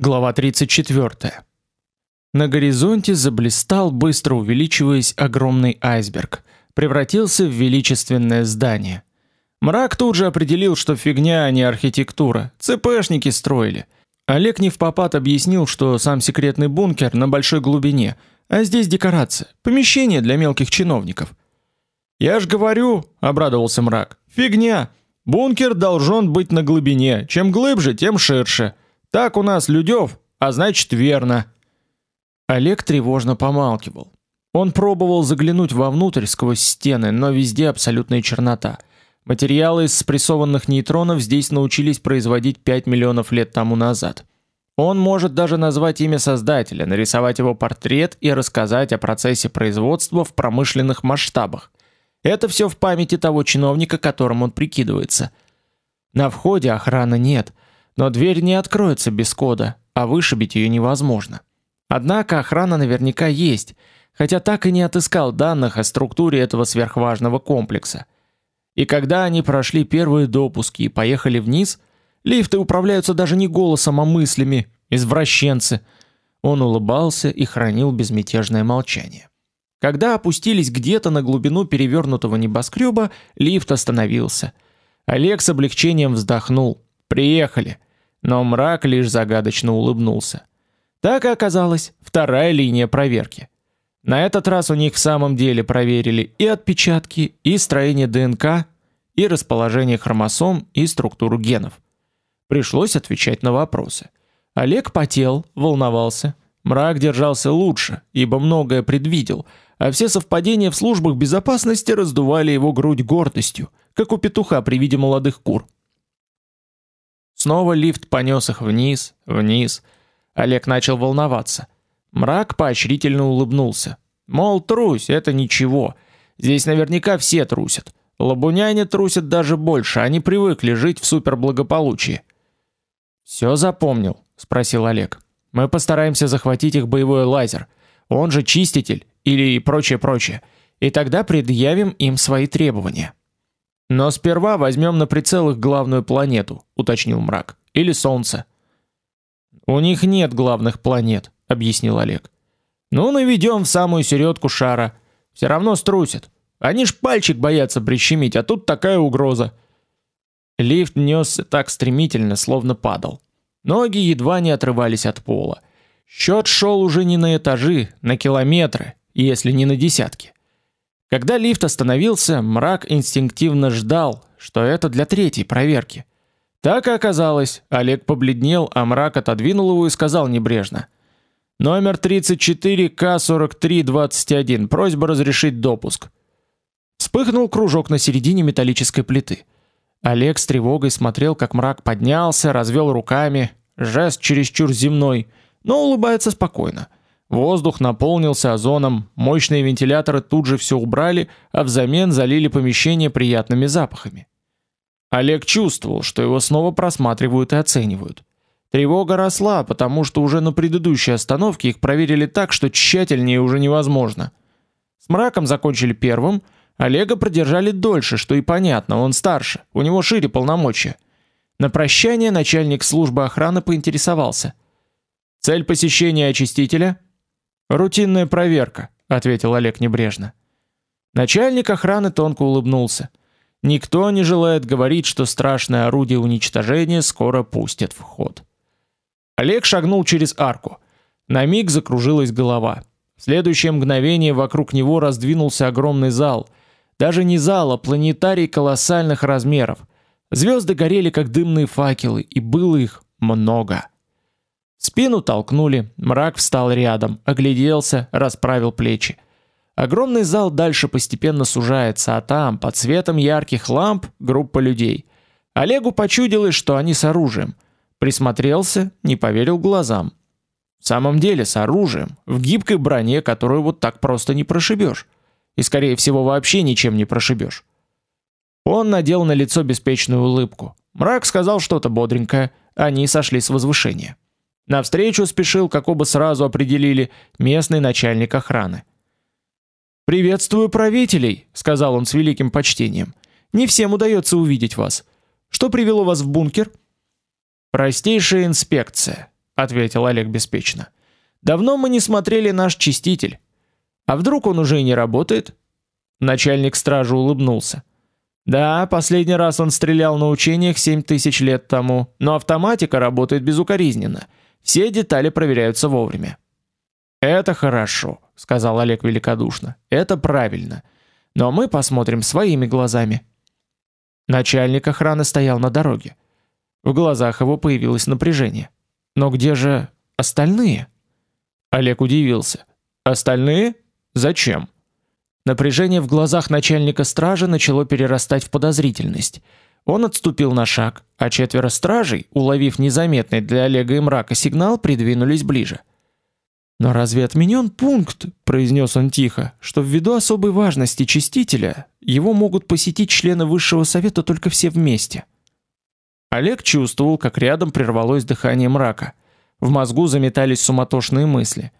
Глава 34. На горизонте заблистал, быстро увеличиваясь, огромный айсберг, превратился в величественное здание. Мрак тут же определил, что фигня, а не архитектура. ЦПшники строили. Олег не в попад объяснил, что сам секретный бункер на большой глубине, а здесь декорация, помещение для мелких чиновников. Я ж говорю, обрадовался Мрак. Фигня. Бункер должен быть на глубине. Чем глубже, тем ширше. Так у нас Людёв, а значит, верно. Олег тревожно помалкивал. Он пробовал заглянуть вовнутрь сквозь стены, но везде абсолютная чернота. Материалы из спрессованных нейтронов здесь научились производить 5 миллионов лет тому назад. Он может даже назвать имя создателя, нарисовать его портрет и рассказать о процессе производства в промышленных масштабах. Это все в памяти того чиновника, которым он прикидывается. На входе охраны нет. Но дверь не откроется без кода, а вышибить ее невозможно. Однако охрана наверняка есть, хотя так и не отыскал данных о структуре этого сверхважного комплекса. И когда они прошли первые допуски и поехали вниз, лифты управляются даже не голосом, а мыслями, извращенцы. Он улыбался и хранил безмятежное молчание. Когда опустились где-то на глубину перевернутого небоскреба, лифт остановился. Олег с облегчением вздохнул. Приехали но мрак лишь загадочно улыбнулся. Так и оказалось, вторая линия проверки. На этот раз у них в самом деле проверили и отпечатки, и строение ДНК, и расположение хромосом, и структуру генов. Пришлось отвечать на вопросы. Олег потел, волновался. Мрак держался лучше, ибо многое предвидел, а все совпадения в службах безопасности раздували его грудь гордостью, как у петуха при виде молодых кур. Снова лифт понес их вниз, вниз. Олег начал волноваться. Мрак поощрительно улыбнулся. Мол, трусь, это ничего. Здесь наверняка все трусят. Лабуняне трусят даже больше, они привыкли жить в суперблагополучии. Все запомнил, спросил Олег. Мы постараемся захватить их боевой лазер. Он же чиститель или прочее-прочее. И тогда предъявим им свои требования. Но сперва возьмем на прицел их главную планету, уточнил мрак. Или солнце. У них нет главных планет, объяснил Олег. Ну, наведем в самую середку шара. Все равно струсят. Они ж пальчик боятся прищемить, а тут такая угроза. Лифт нёсся так стремительно, словно падал. Ноги едва не отрывались от пола. Счет шел уже не на этажи, на километры, если не на десятки. Когда лифт остановился, мрак инстинктивно ждал, что это для третьей проверки. Так и оказалось. Олег побледнел, а мрак отодвинул его и сказал небрежно: "Номер 34К4321. Просьба разрешить допуск". Вспыхнул кружок на середине металлической плиты. Олег с тревогой смотрел, как мрак поднялся, развел руками, жест чересчур земной, но улыбается спокойно. Воздух наполнился озоном, мощные вентиляторы тут же все убрали, а взамен залили помещение приятными запахами. Олег чувствовал, что его снова просматривают и оценивают. Тревога росла, потому что уже на предыдущей остановке их проверили так, что тщательнее уже невозможно. С мраком закончили первым, Олега продержали дольше, что и понятно, он старше, у него шире полномочия. На прощание начальник службы охраны поинтересовался: "Цель посещения очистителя?" Рутинная проверка, ответил Олег небрежно. Начальник охраны тонко улыбнулся. Никто не желает говорить, что страшное орудие уничтожения скоро пустят в ход. Олег шагнул через арку. На миг закружилась голова. В следующее мгновение вокруг него раздвинулся огромный зал. Даже не зал, а планетарий колоссальных размеров. Звезды горели как дымные факелы, и было их много. Спину толкнули, мрак встал рядом, огляделся, расправил плечи. Огромный зал дальше постепенно сужается, а там, под светом ярких ламп, группа людей. Олегу почудилось, что они с оружием. Присмотрелся, не поверил глазам. В самом деле, с оружием, в гибкой броне, которую вот так просто не прошибешь. И скорее всего, вообще ничем не прошибешь. Он надел на лицо беспечную улыбку. Мрак сказал что-то бодренькое, они сошли с возвышения. На встречу спешил, как оба сразу определили, местный начальник охраны. "Приветствую правителей", сказал он с великим почтением. "Не всем удается увидеть вас. Что привело вас в бункер?" "Простейшая инспекция", ответил Олег беспечно. Давно мы не смотрели наш чиститель. А вдруг он уже и не работает? Начальник стражи улыбнулся. Да, последний раз он стрелял на учениях тысяч лет тому, но автоматика работает безукоризненно. Все детали проверяются вовремя. Это хорошо, сказал Олег великодушно. Это правильно. Но мы посмотрим своими глазами. Начальник охраны стоял на дороге. В глазах его появилось напряжение. Но где же остальные? Олег удивился. Остальные? Зачем? Напряжение в глазах начальника стражи начало перерастать в подозрительность. Он отступил на шаг, а четверо стражей, уловив незаметный для Олега и мрака сигнал, придвинулись ближе. Но разве отменен пункт, произнес он тихо, что ввиду особой важности чистителя его могут посетить члены высшего совета только все вместе? Олег чувствовал, как рядом прервалось дыхание мрака. В мозгу заметались суматошные мысли.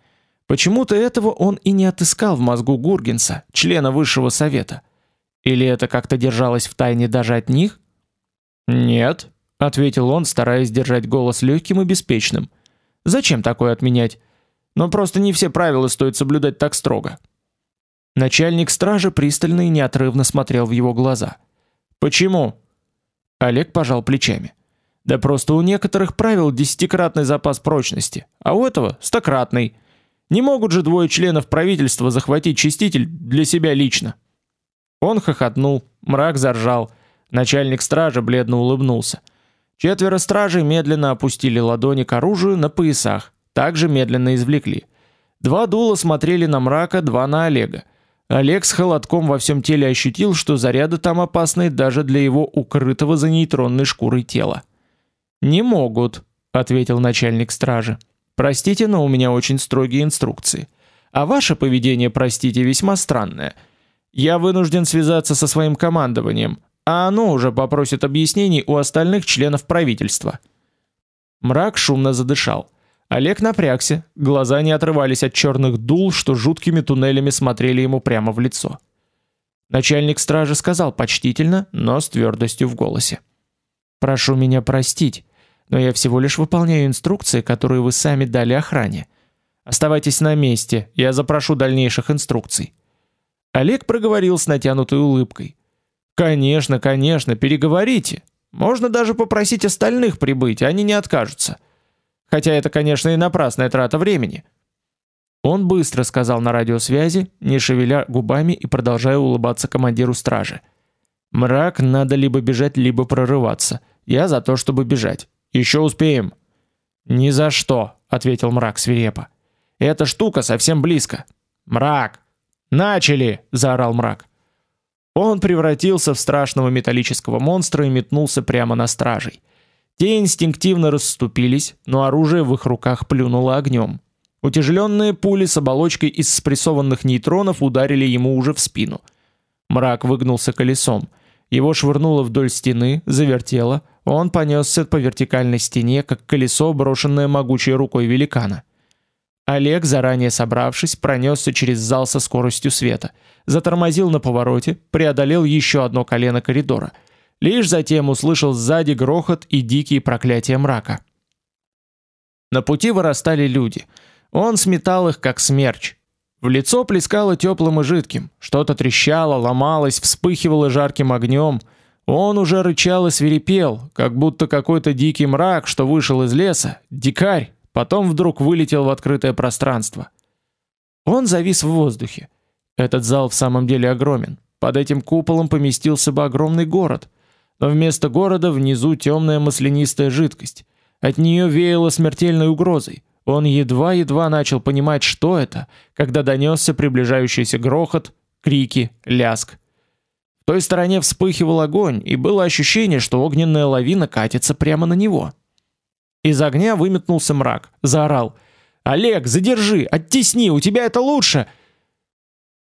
Почему-то этого он и не отыскал в мозгу Гургенса, члена высшего совета. Или это как-то держалось в тайне даже от них? Нет, ответил он, стараясь держать голос легким и беспечным. Зачем такое отменять? Но просто не все правила стоит соблюдать так строго. Начальник стражи пристально и неотрывно смотрел в его глаза. Почему? Олег пожал плечами. Да просто у некоторых правил десятикратный запас прочности, а у этого стократный. Не могут же двое членов правительства захватить чиститель для себя лично. Он хохотнул, мрак заржал. Начальник стражи бледно улыбнулся. Четверо стражей медленно опустили ладони к оружию на поясах, также медленно извлекли. Два дула смотрели на мрака, два на Олега. Олег с холодком во всем теле ощутил, что заряды там опасны даже для его укрытого за нейтронной шкурой тела. "Не могут", ответил начальник стражи. Простите, но у меня очень строгие инструкции. А ваше поведение, простите, весьма странное. Я вынужден связаться со своим командованием, а оно уже попросит объяснений у остальных членов правительства. Мрак шумно задышал. Олег напрягся, глаза не отрывались от черных дул, что жуткими туннелями смотрели ему прямо в лицо. Начальник стражи сказал почтительно, но с твердостью в голосе: "Прошу меня простить но я всего лишь выполняю инструкции, которые вы сами дали охране. Оставайтесь на месте, я запрошу дальнейших инструкций. Олег проговорил с натянутой улыбкой. Конечно, конечно, переговорите. Можно даже попросить остальных прибыть, они не откажутся. Хотя это, конечно, и напрасная трата времени. Он быстро сказал на радиосвязи, не шевеля губами и продолжая улыбаться командиру стражи. Мрак надо либо бежать, либо прорываться. Я за то, чтобы бежать. Еще успеем. Ни за что, ответил мрак свирепо. Эта штука совсем близко. Мрак. Начали, заорал мрак. Он превратился в страшного металлического монстра и метнулся прямо на стражей. Те инстинктивно расступились, но оружие в их руках плюнуло огнем. Утяжеленные пули с оболочкой из спрессованных нейтронов ударили ему уже в спину. Мрак выгнулся колесом. Его швырнуло вдоль стены, завертело, он понесся по вертикальной стене, как колесо, брошенное могучей рукой великана. Олег, заранее собравшись, пронесся через зал со скоростью света, затормозил на повороте, преодолел еще одно колено коридора. Лишь затем услышал сзади грохот и дикие проклятия мрака. На пути вырастали люди. Он сметал их как смерч. В лицо плескало теплым и жидким, что-то трещало, ломалось, вспыхивало жарким огнем — он уже рычал и свирепел, как будто какой-то дикий мрак, что вышел из леса, дикарь, потом вдруг вылетел в открытое пространство. Он завис в воздухе. Этот зал в самом деле огромен. Под этим куполом поместился бы огромный город, но вместо города внизу темная маслянистая жидкость. От нее веяло смертельной угрозой. Он едва-едва начал понимать, что это, когда донесся приближающийся грохот, крики, ляск той стороне вспыхивал огонь, и было ощущение, что огненная лавина катится прямо на него. Из огня выметнулся мрак, заорал: "Олег, задержи, оттесни, у тебя это лучше!"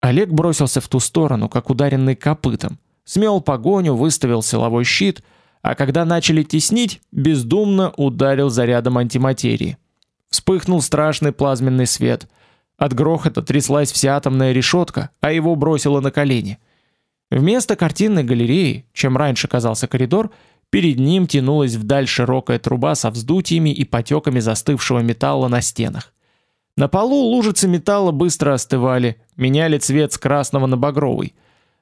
Олег бросился в ту сторону, как ударенный копытом, смел погоню, выставил силовой щит, а когда начали теснить, бездумно ударил зарядом антиматерии. Вспыхнул страшный плазменный свет. От грохота тряслась вся атомная решетка, а его бросило на колени. Вместо картинной галереи, чем раньше казался коридор, Перед ним тянулась вдаль широкая труба со вздутиями и потеками застывшего металла на стенах. На полу лужицы металла быстро остывали, меняли цвет с красного на багровый.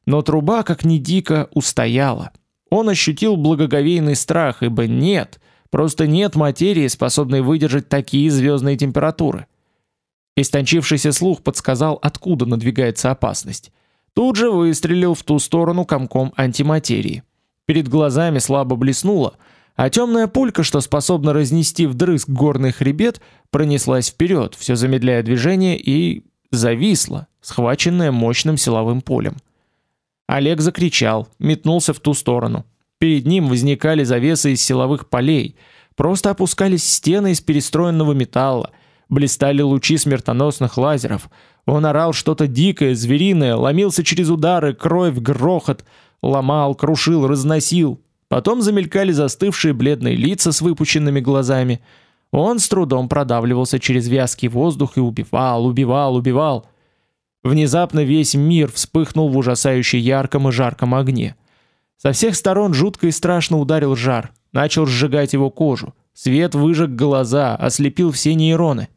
Но труба, как ни дико, устояла. Он ощутил благоговейный страх, ибо нет, просто нет материи, способной выдержать такие звездные температуры. Истончившийся слух подсказал, откуда надвигается опасность. Тут же выстрелил в ту сторону комком антиматерии. Перед глазами слабо блеснуло, а темная пулька, что способна разнести вдрызг горный хребет, пронеслась вперед, все замедляя движение и зависла, схваченная мощным силовым полем. Олег закричал, метнулся в ту сторону. Перед ним возникали завесы из силовых полей, просто опускались стены из перестроенного металла, блистали лучи смертоносных лазеров. Он орал что-то дикое, звериное, ломился через удары, кровь, грохот, ломал, крушил, разносил. Потом замелькали застывшие бледные лица с выпученными глазами. Он с трудом продавливался через вязкий воздух и убивал, убивал, убивал. Внезапно весь мир вспыхнул в ужасающе ярком и жарком огне. Со всех сторон жутко и страшно ударил жар, начал сжигать его кожу. Свет выжег глаза, ослепил все нейроны.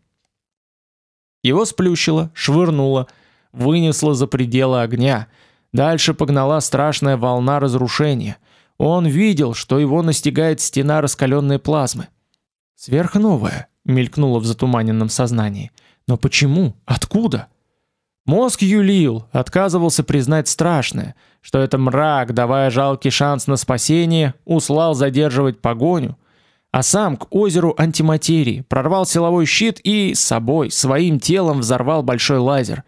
Его сплющило, швырнуло, вынесло за пределы огня. Дальше погнала страшная волна разрушения. Он видел, что его настигает стена раскаленной плазмы. Сверхновая мелькнула в затуманенном сознании. Но почему? Откуда? Мозг юлил, отказывался признать страшное, что это мрак, давая жалкий шанс на спасение, услал задерживать погоню, а сам к озеру антиматерии прорвал силовой щит и собой, своим телом взорвал большой лазер.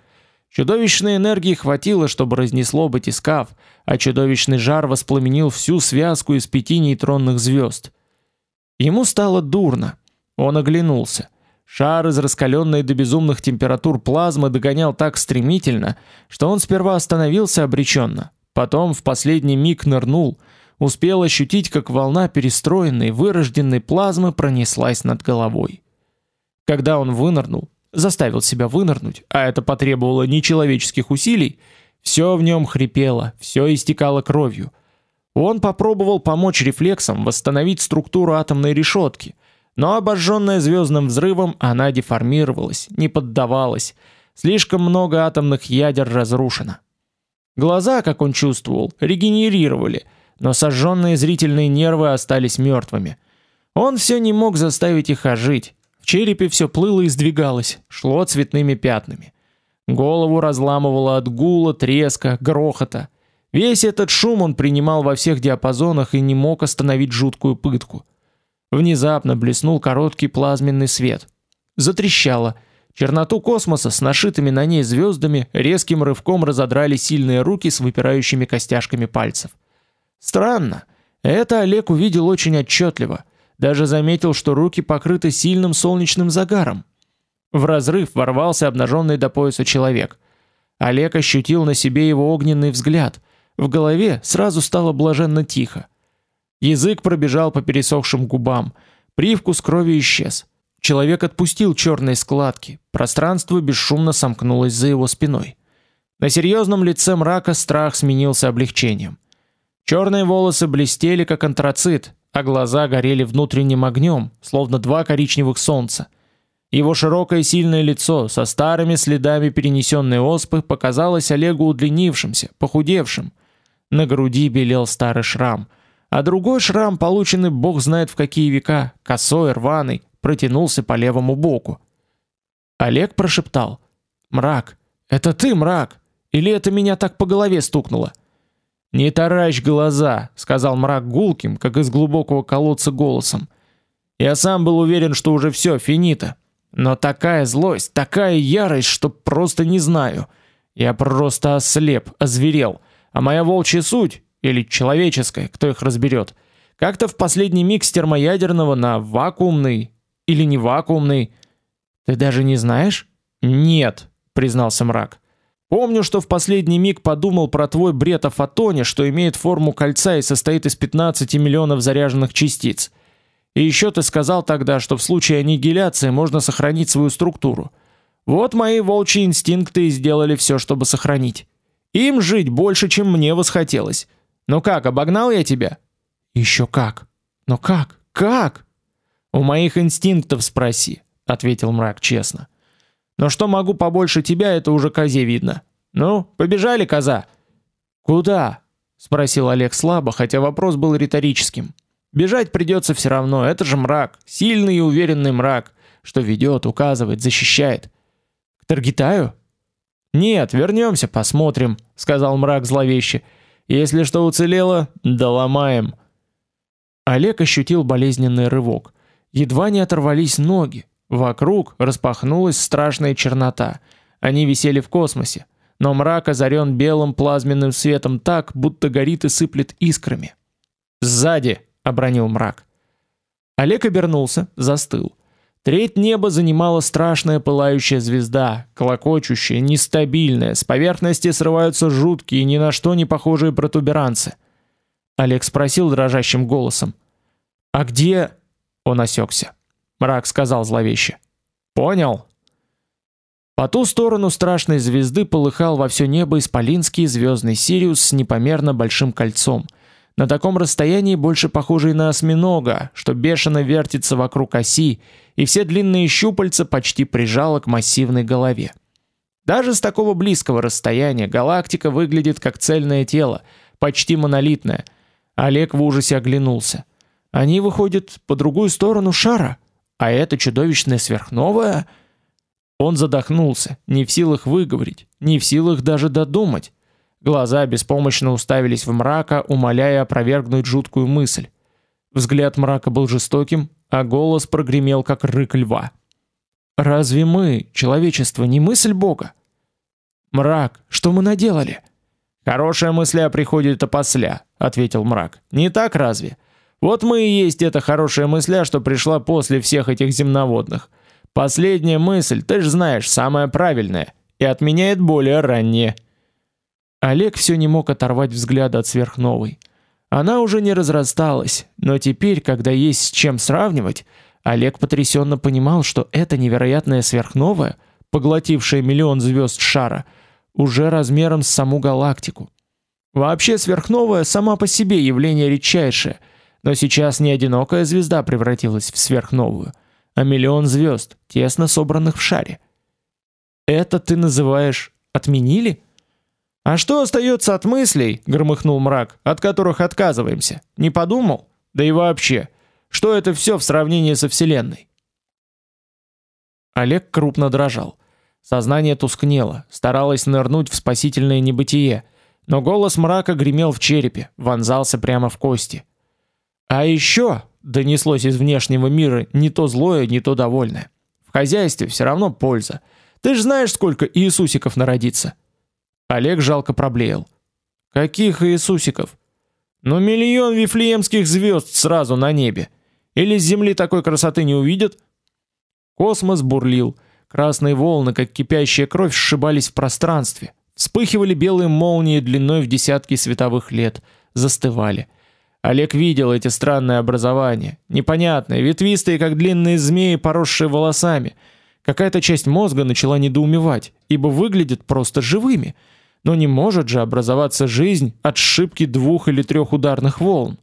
Чудовищной энергии хватило, чтобы разнесло батискаф, а чудовищный жар воспламенил всю связку из пяти нейтронных звезд. Ему стало дурно. Он оглянулся. Шар из раскаленной до безумных температур плазмы догонял так стремительно, что он сперва остановился обреченно, потом в последний миг нырнул, успел ощутить, как волна перестроенной, вырожденной плазмы пронеслась над головой. Когда он вынырнул, заставил себя вынырнуть, а это потребовало нечеловеческих усилий, все в нем хрипело, все истекало кровью. Он попробовал помочь рефлексам восстановить структуру атомной решетки – но обожженная звездным взрывом, она деформировалась, не поддавалась. Слишком много атомных ядер разрушено. Глаза, как он чувствовал, регенерировали, но сожженные зрительные нервы остались мертвыми. Он все не мог заставить их ожить. Черепе все плыло и сдвигалось, шло цветными пятнами. Голову разламывало от гула, треска, грохота. Весь этот шум он принимал во всех диапазонах и не мог остановить жуткую пытку. Внезапно блеснул короткий плазменный свет. Затрещало. Черноту космоса с нашитыми на ней звездами резким рывком разодрали сильные руки с выпирающими костяшками пальцев. Странно. Это Олег увидел очень отчетливо. Даже заметил, что руки покрыты сильным солнечным загаром. В разрыв ворвался обнаженный до пояса человек. Олег ощутил на себе его огненный взгляд. В голове сразу стало блаженно тихо. Язык пробежал по пересохшим губам, привкус крови исчез. Человек отпустил черные складки, пространство бесшумно сомкнулось за его спиной. На серьезном лице мрака страх сменился облегчением. Черные волосы блестели как антрацит, а глаза горели внутренним огнем, словно два коричневых солнца. Его широкое сильное лицо со старыми следами перенесенной оспы показалось Олегу удлинившимся, похудевшим. На груди белел старый шрам, а другой шрам, полученный бог знает в какие века, косой, рваный, протянулся по левому боку. Олег прошептал: "Мрак, это ты, мрак? Или это меня так по голове стукнуло?" "Не таращь глаза", сказал мрак гулким, как из глубокого колодца голосом. "Я сам был уверен, что уже все финита, но такая злость, такая ярость, что просто не знаю. Я просто ослеп, озверел, а моя волчья суть или человеческое, кто их разберет. Как-то в последний миг с термоядерного на вакуумный или не вакуумный. Ты даже не знаешь? Нет, признался мрак. Помню, что в последний миг подумал про твой бред о фотоне, что имеет форму кольца и состоит из 15 миллионов заряженных частиц. И еще ты сказал тогда, что в случае аннигиляции можно сохранить свою структуру. Вот мои волчьи инстинкты и сделали все, чтобы сохранить. Им жить больше, чем мне восхотелось. Ну как, обогнал я тебя? Еще как. Но как? Как? У моих инстинктов спроси, ответил мрак честно. Но что могу побольше тебя, это уже козе видно. Ну, побежали, коза. Куда? спросил Олег слабо, хотя вопрос был риторическим. Бежать придется все равно, это же мрак, сильный и уверенный мрак, что ведет, указывает, защищает. К Таргитаю? Нет, вернемся, посмотрим, сказал мрак зловеще. Если что уцелело, доломаем. Олег ощутил болезненный рывок. Едва не оторвались ноги. Вокруг распахнулась страшная чернота. Они висели в космосе, но мрак озарен белым плазменным светом так, будто горит и сыплет искрами. Сзади обронил мрак. Олег обернулся, застыл. Треть неба занимала страшная пылающая звезда, колокочущая, нестабильная, с поверхности срываются жуткие, ни на что не похожие протуберанцы. Олег спросил дрожащим голосом: "А где?" Он осекся. Мрак сказал зловеще: "Понял?" По ту сторону страшной звезды полыхал во все небо исполинский звездный Сириус с непомерно большим кольцом, на таком расстоянии больше похожий на осьминога, что бешено вертится вокруг оси, и все длинные щупальца почти прижало к массивной голове. Даже с такого близкого расстояния галактика выглядит как цельное тело, почти монолитное. Олег в ужасе оглянулся. Они выходят по другую сторону шара, а это чудовищное сверхновая. Он задохнулся, не в силах выговорить, не в силах даже додумать. Глаза беспомощно уставились в мрака, умоляя опровергнуть жуткую мысль. Взгляд мрака был жестоким, а голос прогремел как рык льва. Разве мы, человечество, не мысль Бога? Мрак, что мы наделали? Хорошая мысля приходит опосля, ответил мрак. Не так разве? Вот мы и есть эта хорошая мысля, что пришла после всех этих земноводных. Последняя мысль, ты ж знаешь, самая правильная и отменяет более ранние. Олег все не мог оторвать взгляда от сверхновой. Она уже не разрасталась, но теперь, когда есть с чем сравнивать, Олег потрясенно понимал, что эта невероятная сверхновая, поглотившая миллион звезд шара, уже размером с саму галактику. Вообще сверхновая сама по себе явление редчайшее, но сейчас не одинокая звезда превратилась в сверхновую, а миллион звезд, тесно собранных в шаре. Это ты называешь отменили? А что остается от мыслей, громыхнул мрак, от которых отказываемся? Не подумал? Да и вообще, что это все в сравнении со вселенной? Олег крупно дрожал. Сознание тускнело, старалось нырнуть в спасительное небытие, но голос мрака гремел в черепе, вонзался прямо в кости. А еще донеслось из внешнего мира не то злое, не то довольное. В хозяйстве все равно польза. Ты ж знаешь, сколько Иисусиков народится. Олег жалко проблеял. Каких Иисусиков? Ну миллион вифлеемских звезд сразу на небе. Или с земли такой красоты не увидят? Космос бурлил. Красные волны, как кипящая кровь, сшибались в пространстве. Вспыхивали белые молнии длиной в десятки световых лет, застывали. Олег видел эти странные образования, непонятные, ветвистые, как длинные змеи, поросшие волосами. Какая-то часть мозга начала недоумевать, ибо выглядят просто живыми. Но не может же образоваться жизнь от шибки двух или трех ударных волн.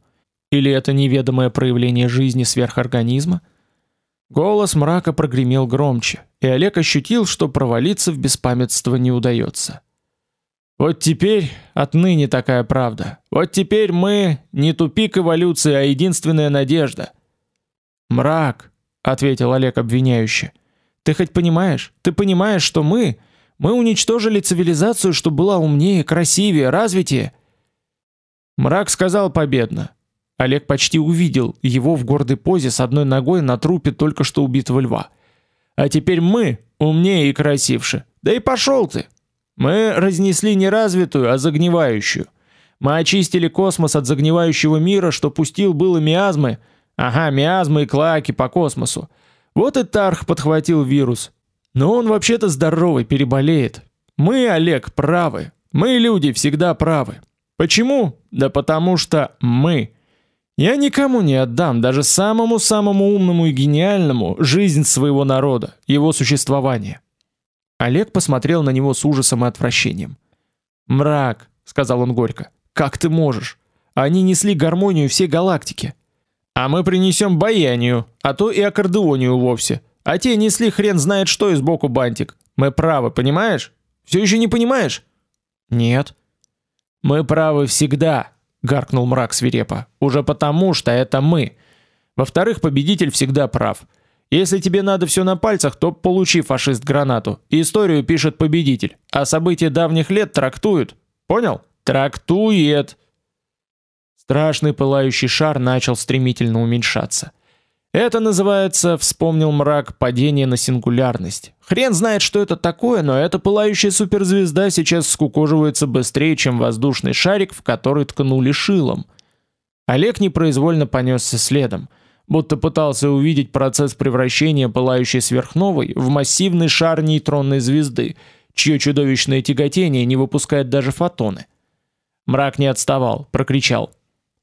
Или это неведомое проявление жизни сверхорганизма? Голос мрака прогремел громче, и Олег ощутил, что провалиться в беспамятство не удается. Вот теперь отныне такая правда. Вот теперь мы не тупик эволюции, а единственная надежда. Мрак, ответил Олег обвиняюще. Ты хоть понимаешь? Ты понимаешь, что мы мы уничтожили цивилизацию, что была умнее, красивее, развитее. Мрак сказал победно. Олег почти увидел его в гордой позе с одной ногой на трупе только что убитого льва. А теперь мы умнее и красивше. Да и пошел ты. Мы разнесли не развитую, а загнивающую. Мы очистили космос от загнивающего мира, что пустил было миазмы, ага, миазмы и клаки по космосу. Вот и Тарх подхватил вирус, но он вообще-то здоровый, переболеет. Мы, Олег, правы. Мы, люди, всегда правы. Почему? Да потому что мы. Я никому не отдам, даже самому-самому умному и гениальному, жизнь своего народа, его существование. Олег посмотрел на него с ужасом и отвращением. «Мрак», — сказал он горько, — «как ты можешь? Они несли гармонию всей галактики. А мы принесем баянию, а то и аккордеонию вовсе. А те несли хрен знает что и сбоку бантик. Мы правы, понимаешь? Все еще не понимаешь? Нет. Мы правы всегда, гаркнул мрак свирепо. Уже потому, что это мы. Во-вторых, победитель всегда прав. Если тебе надо все на пальцах, то получи фашист гранату. Историю пишет победитель, а события давних лет трактуют. Понял? Трактует. Страшный пылающий шар начал стремительно уменьшаться. Это называется, вспомнил мрак, падение на сингулярность. Хрен знает, что это такое, но эта пылающая суперзвезда сейчас скукоживается быстрее, чем воздушный шарик, в который ткнули шилом. Олег непроизвольно понесся следом будто пытался увидеть процесс превращения пылающей сверхновой в массивный шар нейтронной звезды, чье чудовищное тяготение не выпускает даже фотоны. Мрак не отставал, прокричал: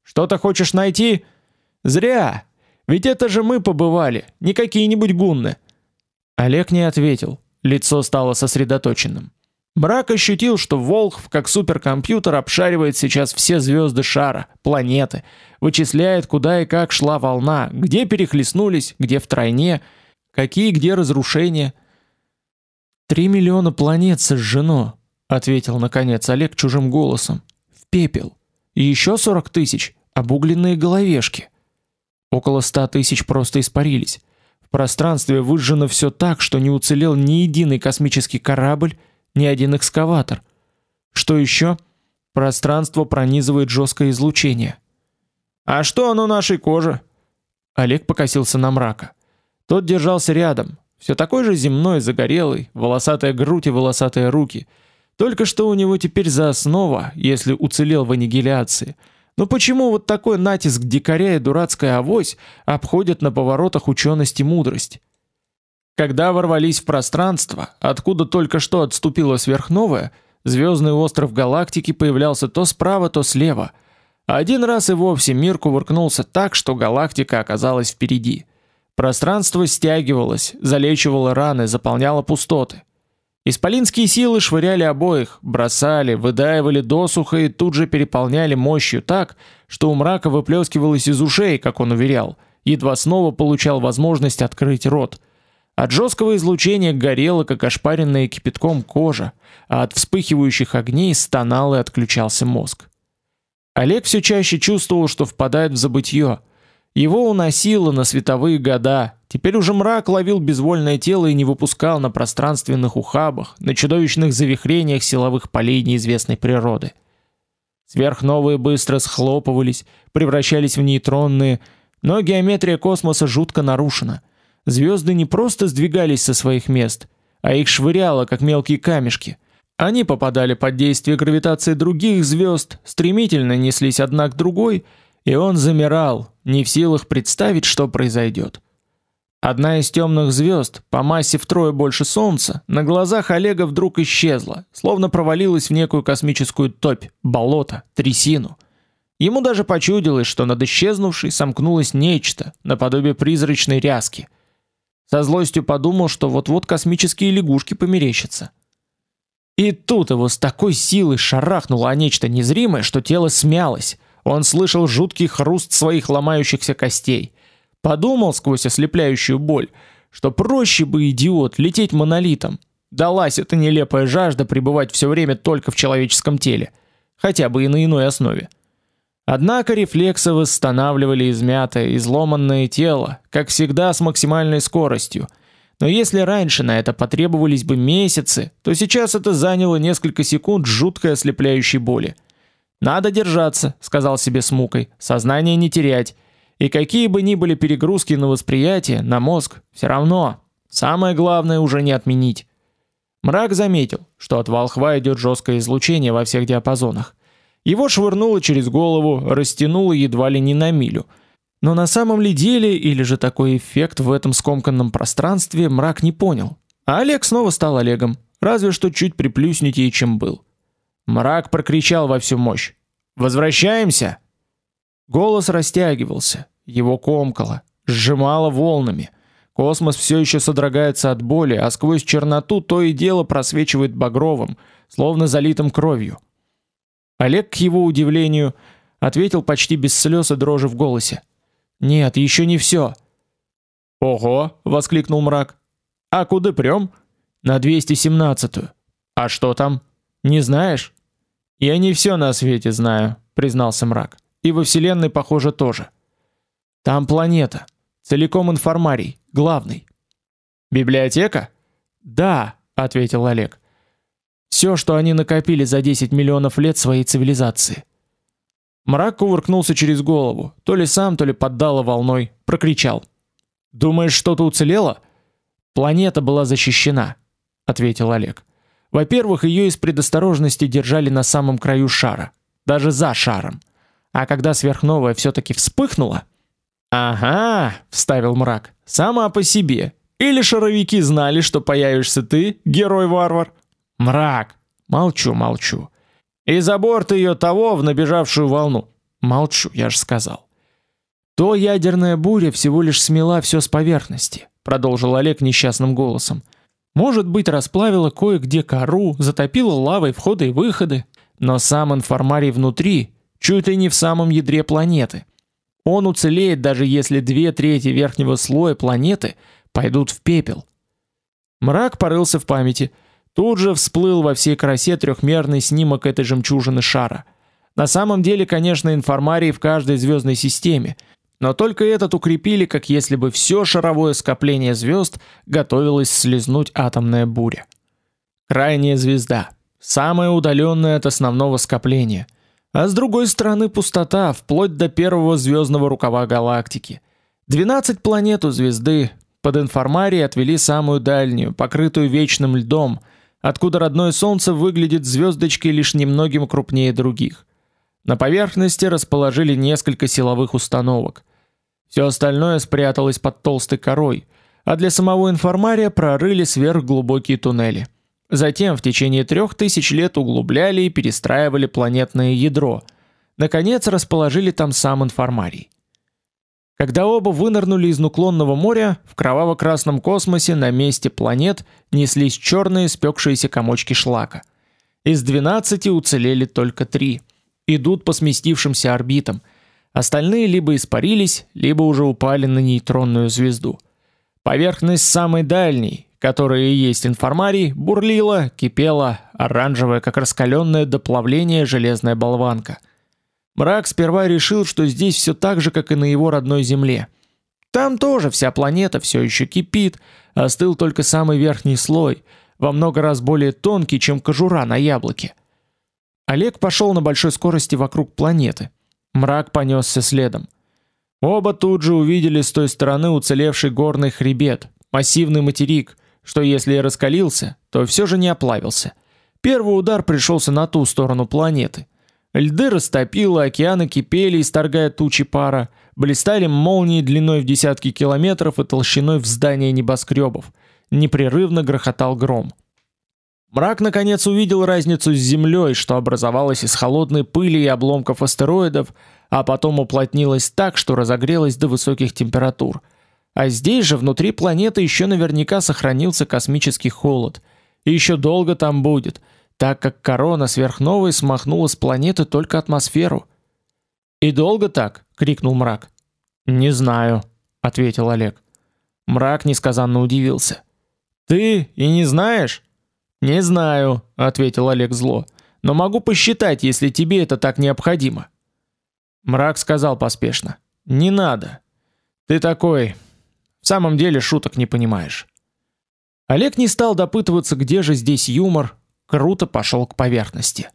"Что-то хочешь найти? Зря. Ведь это же мы побывали, не какие-нибудь гунны". Олег не ответил, лицо стало сосредоточенным. Мрак ощутил, что Волхв, как суперкомпьютер, обшаривает сейчас все звезды шара, планеты, вычисляет, куда и как шла волна, где перехлестнулись, где в тройне, какие где разрушения. «Три миллиона планет сожжено», — ответил наконец Олег чужим голосом. «В пепел. И еще сорок тысяч — обугленные головешки. Около ста тысяч просто испарились. В пространстве выжжено все так, что не уцелел ни единый космический корабль, ни один экскаватор. Что еще? Пространство пронизывает жесткое излучение. А что оно нашей коже? Олег покосился на мрака. Тот держался рядом, все такой же земной, загорелый, волосатая грудь и волосатые руки. Только что у него теперь за основа, если уцелел в аннигиляции. Но почему вот такой натиск дикаря и дурацкая авось обходят на поворотах ученость и мудрость? Когда ворвались в пространство, откуда только что отступила сверхновая, звездный остров галактики появлялся то справа, то слева. Один раз и вовсе мир кувыркнулся так, что галактика оказалась впереди. Пространство стягивалось, залечивало раны, заполняло пустоты. Исполинские силы швыряли обоих, бросали, выдаивали досуха и тут же переполняли мощью так, что у мрака выплескивалось из ушей, как он уверял, едва снова получал возможность открыть рот – от жесткого излучения горела, как ошпаренная кипятком кожа, а от вспыхивающих огней стонал и отключался мозг. Олег все чаще чувствовал, что впадает в забытье. Его уносило на световые года. Теперь уже мрак ловил безвольное тело и не выпускал на пространственных ухабах, на чудовищных завихрениях силовых полей неизвестной природы. Сверхновые быстро схлопывались, превращались в нейтронные, но геометрия космоса жутко нарушена — Звезды не просто сдвигались со своих мест, а их швыряло, как мелкие камешки. Они попадали под действие гравитации других звезд, стремительно неслись одна к другой, и он замирал, не в силах представить, что произойдет. Одна из темных звезд, по массе втрое больше Солнца, на глазах Олега вдруг исчезла, словно провалилась в некую космическую топь, болото, трясину. Ему даже почудилось, что над исчезнувшей сомкнулось нечто, наподобие призрачной ряски – со злостью подумал, что вот-вот космические лягушки померещатся. И тут его с такой силой шарахнуло о нечто незримое, что тело смялось. Он слышал жуткий хруст своих ломающихся костей. Подумал сквозь ослепляющую боль, что проще бы идиот лететь монолитом. Далась эта нелепая жажда пребывать все время только в человеческом теле, хотя бы и на иной основе. Однако рефлексы восстанавливали измятое, изломанное тело, как всегда с максимальной скоростью. Но если раньше на это потребовались бы месяцы, то сейчас это заняло несколько секунд жуткой ослепляющей боли. Надо держаться, сказал себе с мукой, сознание не терять. И какие бы ни были перегрузки на восприятие, на мозг, все равно самое главное уже не отменить. Мрак заметил, что от волхва идет жесткое излучение во всех диапазонах. Его швырнуло через голову, растянуло едва ли не на милю. Но на самом ли деле или же такой эффект в этом скомканном пространстве мрак не понял. А Олег снова стал Олегом, разве что чуть приплюснутее, чем был. Мрак прокричал во всю мощь: "Возвращаемся!" Голос растягивался, его комкало, сжимало волнами. Космос все еще содрогается от боли, а сквозь черноту то и дело просвечивает багровым, словно залитым кровью. Олег, к его удивлению, ответил почти без слез и дрожи в голосе. Нет, еще не все. Ого, воскликнул мрак. А куда прям? На 217-ю. А что там? Не знаешь? Я не все на свете знаю, признался мрак. И во вселенной, похоже, тоже. Там планета, целиком информарий, главный. Библиотека? Да, ответил Олег. Все, что они накопили за 10 миллионов лет своей цивилизации. Мрак кувыркнулся через голову, то ли сам, то ли поддало волной, прокричал: "Думаешь, что-то уцелело?" Планета была защищена, ответил Олег. Во-первых, ее из предосторожности держали на самом краю шара, даже за шаром. А когда сверхновая все таки вспыхнула, Ага, вставил мрак. Сама по себе. Или шаровики знали, что появишься ты, герой-варвар? Мрак. Молчу, молчу. И за борт ее того в набежавшую волну. Молчу, я же сказал. То ядерная буря всего лишь смела все с поверхности, продолжил Олег несчастным голосом. Может быть, расплавила кое-где кору, затопила лавой входы и выходы, но сам информарий внутри, чуть ли не в самом ядре планеты. Он уцелеет даже если две трети верхнего слоя планеты пойдут в пепел. Мрак порылся в памяти. Тут же всплыл во всей красе трехмерный снимок этой жемчужины шара. На самом деле, конечно, информарий в каждой звездной системе, но только этот укрепили, как если бы все шаровое скопление звезд готовилось слезнуть атомная буря. Крайняя звезда, самая удаленная от основного скопления, а с другой стороны пустота, вплоть до первого звездного рукава галактики. 12 планет у звезды, под информарией отвели самую дальнюю, покрытую вечным льдом, откуда родное солнце выглядит звездочкой лишь немногим крупнее других. На поверхности расположили несколько силовых установок. Все остальное спряталось под толстой корой, а для самого информария прорыли сверхглубокие туннели. Затем в течение трех тысяч лет углубляли и перестраивали планетное ядро. Наконец расположили там сам информарий. Когда оба вынырнули из нуклонного моря, в кроваво-красном космосе на месте планет неслись черные спекшиеся комочки шлака. Из 12 уцелели только три. Идут по сместившимся орбитам. Остальные либо испарились, либо уже упали на нейтронную звезду. Поверхность самой дальней, которая и есть информарий, бурлила, кипела, оранжевая, как раскаленное до плавления железная болванка – Мрак сперва решил, что здесь все так же, как и на его родной Земле. Там тоже вся планета все еще кипит, остыл только самый верхний слой, во много раз более тонкий, чем кожура на яблоке. Олег пошел на большой скорости вокруг планеты. Мрак понесся следом. Оба тут же увидели с той стороны уцелевший горный хребет, массивный материк, что если и раскалился, то все же не оплавился. Первый удар пришелся на ту сторону планеты. Льды растопило, океаны кипели, исторгая тучи пара, блистали молнии длиной в десятки километров и толщиной в здания небоскребов. Непрерывно грохотал гром. Мрак наконец увидел разницу с землей, что образовалась из холодной пыли и обломков астероидов, а потом уплотнилась так, что разогрелась до высоких температур. А здесь же внутри планеты еще наверняка сохранился космический холод. И еще долго там будет – так как корона сверхновой смахнула с планеты только атмосферу. И долго так, крикнул мрак. Не знаю, ответил Олег. Мрак несказанно удивился. Ты и не знаешь? Не знаю, ответил Олег зло. Но могу посчитать, если тебе это так необходимо. Мрак сказал поспешно: "Не надо. Ты такой, в самом деле шуток не понимаешь". Олег не стал допытываться, где же здесь юмор, круто пошел к поверхности.